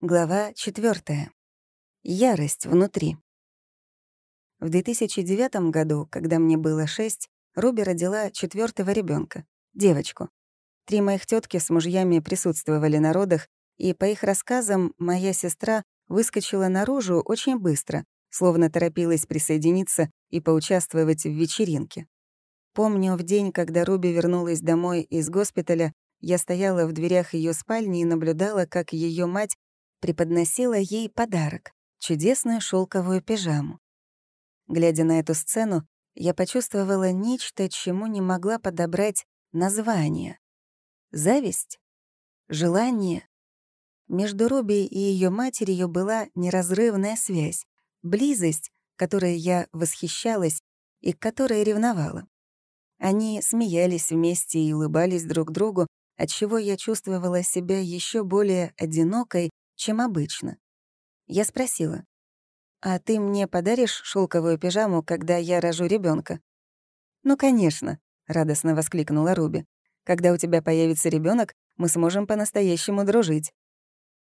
Глава 4. Ярость внутри. В 2009 году, когда мне было шесть, Руби родила четвертого ребенка, девочку. Три моих тетки с мужьями присутствовали на родах, и, по их рассказам, моя сестра выскочила наружу очень быстро, словно торопилась присоединиться и поучаствовать в вечеринке. Помню, в день, когда Руби вернулась домой из госпиталя, я стояла в дверях ее спальни и наблюдала, как ее мать преподносила ей подарок — чудесную шелковую пижаму. Глядя на эту сцену, я почувствовала нечто, чему не могла подобрать название. Зависть? Желание? Между Руби и ее матерью была неразрывная связь, близость, которой я восхищалась и которой ревновала. Они смеялись вместе и улыбались друг другу, отчего я чувствовала себя еще более одинокой чем обычно. Я спросила, «А ты мне подаришь шелковую пижаму, когда я рожу ребенка? «Ну, конечно», — радостно воскликнула Руби. «Когда у тебя появится ребенок, мы сможем по-настоящему дружить».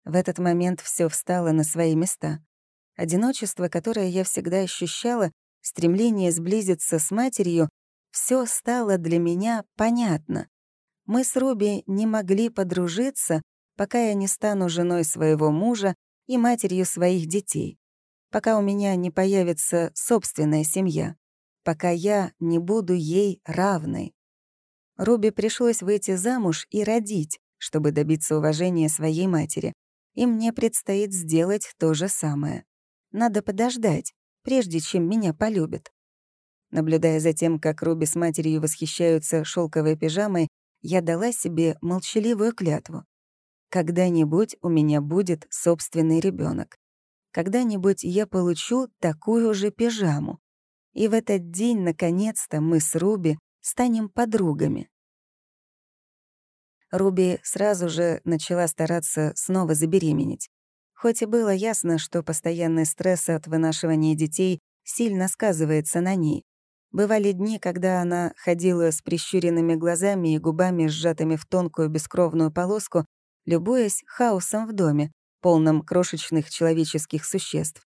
В этот момент все встало на свои места. Одиночество, которое я всегда ощущала, стремление сблизиться с матерью, все стало для меня понятно. Мы с Руби не могли подружиться, пока я не стану женой своего мужа и матерью своих детей, пока у меня не появится собственная семья, пока я не буду ей равной. Руби пришлось выйти замуж и родить, чтобы добиться уважения своей матери, и мне предстоит сделать то же самое. Надо подождать, прежде чем меня полюбят. Наблюдая за тем, как Руби с матерью восхищаются шелковой пижамой, я дала себе молчаливую клятву. Когда-нибудь у меня будет собственный ребенок. Когда-нибудь я получу такую же пижаму. И в этот день, наконец-то, мы с Руби станем подругами. Руби сразу же начала стараться снова забеременеть. Хоть и было ясно, что постоянный стресс от вынашивания детей сильно сказывается на ней. Бывали дни, когда она ходила с прищуренными глазами и губами, сжатыми в тонкую бескровную полоску, любуясь хаосом в доме, полном крошечных человеческих существ.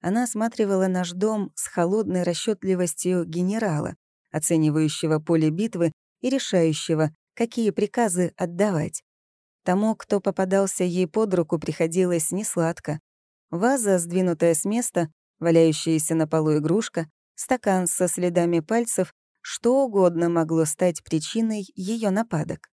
Она осматривала наш дом с холодной расчетливостью генерала, оценивающего поле битвы и решающего, какие приказы отдавать. Тому, кто попадался ей под руку, приходилось несладко. Ваза, сдвинутая с места, валяющаяся на полу игрушка, стакан со следами пальцев, что угодно могло стать причиной ее нападок.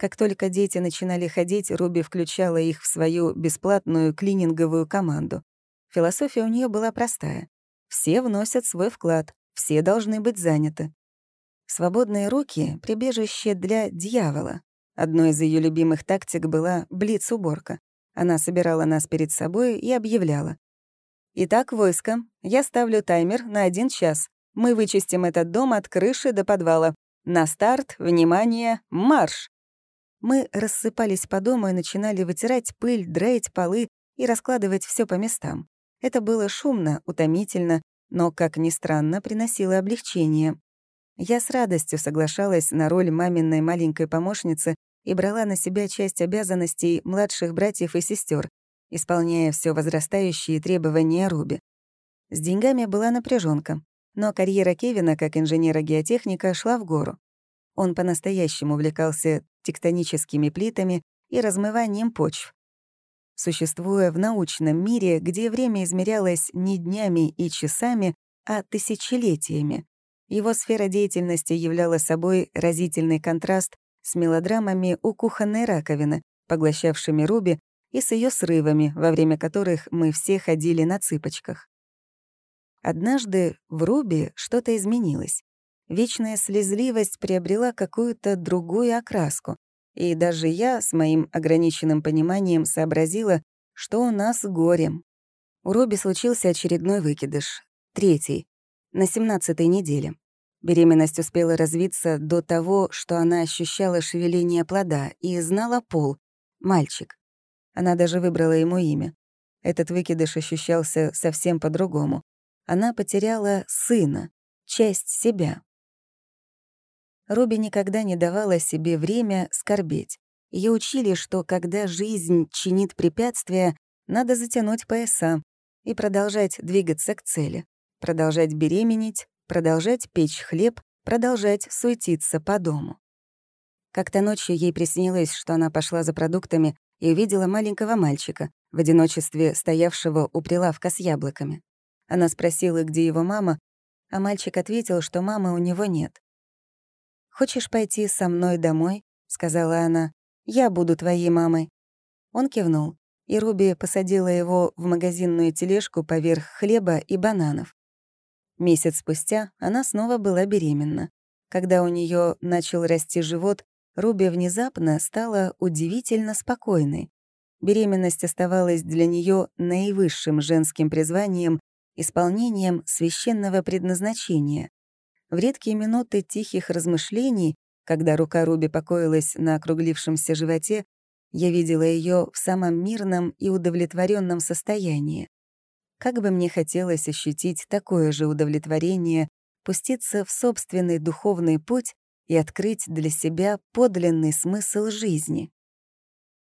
Как только дети начинали ходить, Руби включала их в свою бесплатную клининговую команду. Философия у нее была простая. Все вносят свой вклад, все должны быть заняты. Свободные руки — прибежище для дьявола. Одной из ее любимых тактик была блиц-уборка. Она собирала нас перед собой и объявляла. «Итак, войско, я ставлю таймер на один час. Мы вычистим этот дом от крыши до подвала. На старт, внимание, марш!» Мы рассыпались по дому и начинали вытирать пыль, драить полы и раскладывать все по местам. Это было шумно, утомительно, но, как ни странно, приносило облегчение. Я с радостью соглашалась на роль маминой маленькой помощницы и брала на себя часть обязанностей младших братьев и сестер, исполняя все возрастающие требования Руби. С деньгами была напряженка, но карьера Кевина как инженера-геотехника шла в гору. Он по-настоящему увлекался тектоническими плитами и размыванием почв. Существуя в научном мире, где время измерялось не днями и часами, а тысячелетиями, его сфера деятельности являла собой разительный контраст с мелодрамами у кухонной раковины, поглощавшими Руби, и с ее срывами, во время которых мы все ходили на цыпочках. Однажды в Руби что-то изменилось. Вечная слезливость приобрела какую-то другую окраску, и даже я с моим ограниченным пониманием сообразила, что у нас горе. У Робби случился очередной выкидыш, третий, на семнадцатой неделе. Беременность успела развиться до того, что она ощущала шевеление плода и знала пол — мальчик. Она даже выбрала ему имя. Этот выкидыш ощущался совсем по-другому. Она потеряла сына, часть себя. Руби никогда не давала себе время скорбеть. Ее учили, что когда жизнь чинит препятствия, надо затянуть пояса и продолжать двигаться к цели, продолжать беременеть, продолжать печь хлеб, продолжать суетиться по дому. Как-то ночью ей приснилось, что она пошла за продуктами и увидела маленького мальчика, в одиночестве стоявшего у прилавка с яблоками. Она спросила, где его мама, а мальчик ответил, что мамы у него нет. «Хочешь пойти со мной домой?» — сказала она. «Я буду твоей мамой». Он кивнул, и Руби посадила его в магазинную тележку поверх хлеба и бананов. Месяц спустя она снова была беременна. Когда у нее начал расти живот, Руби внезапно стала удивительно спокойной. Беременность оставалась для нее наивысшим женским призванием, исполнением священного предназначения. В редкие минуты тихих размышлений, когда рука Руби покоилась на округлившемся животе, я видела ее в самом мирном и удовлетворенном состоянии. Как бы мне хотелось ощутить такое же удовлетворение, пуститься в собственный духовный путь и открыть для себя подлинный смысл жизни.